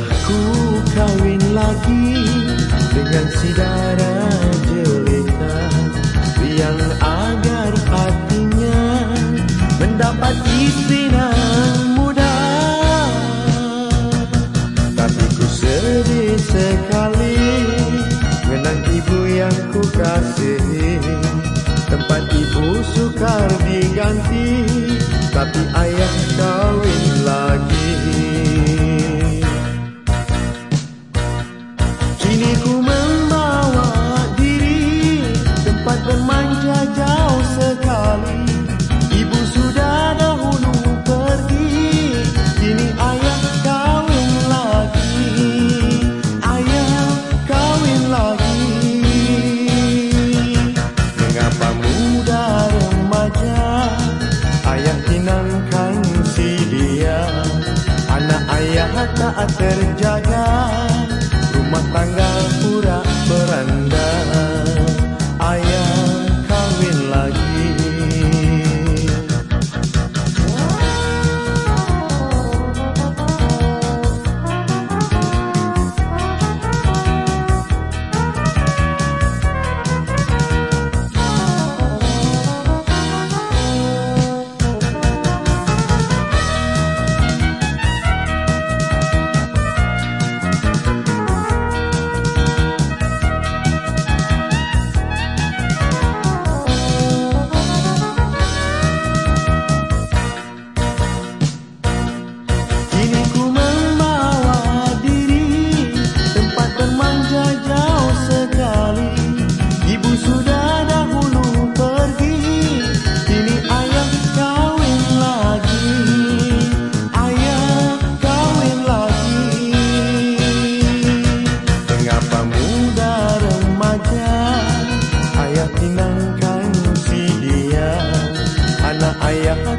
Pernah ku kawin lagi dengan si Dara Jelita. Yang agar hatinya mendapat isinan muda. Tapi ku sedih sekali Menang ibu yang ku kasihi. Tempat ibu sukar diganti Tapi ayah Kini membawa diri Tempat bermanja jauh sekali. Ibu sudah dahulu pergi Kini ayah kawin lagi. Ayah kawin lagi. Mengapa muda remaja? Ayah pinangkan si dia. Anak ayah tak terjaga. Rumah tangga pura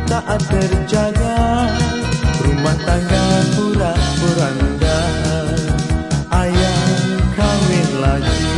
tak terjaga Rumah tangga pura puranda Ayah kawin lagi